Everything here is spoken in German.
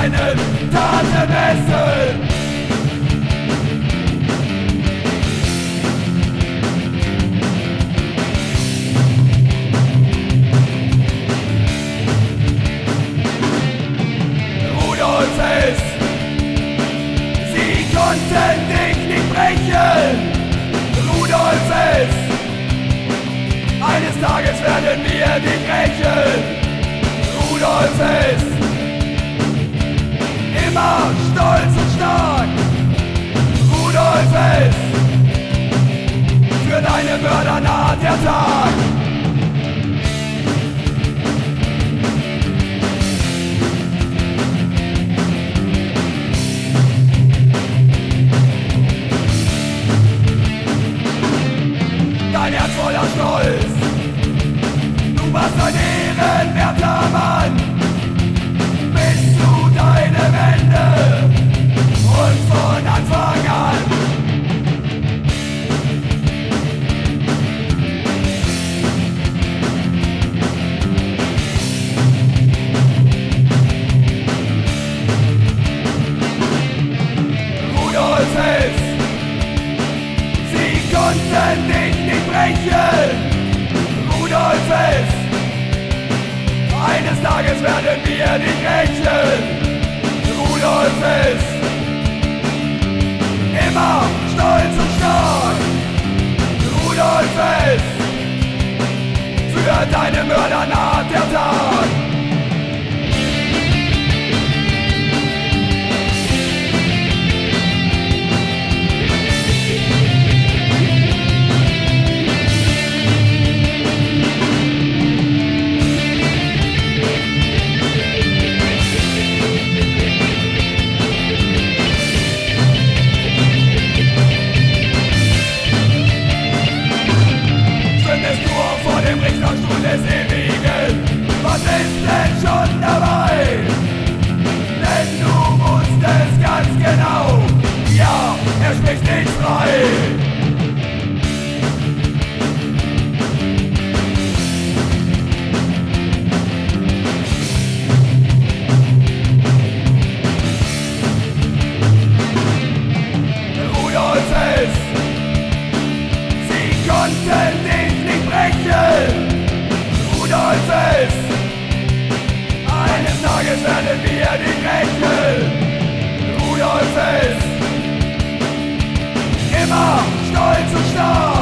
deinen Taten messen. Rudolf ist, sie konnten dich nicht brechen. Rudolf ist, eines Tages werden wir dich rächen. Rudolf ist immer stolz und stark. Rudolf ist für deine Mörder naht der Tag. Tages werden wir dich rächen. Rudolf ist, immer stolz und stark. Rudolf ist, für deine Mörder naht der Tag. Türen. Ja, er spricht nicht frei. Rudolf ist. Sie konnten ihn nicht brechen. Rudolf. Eines Tages werden wir dich rächen. Rodolphes. Immer stolz und stark.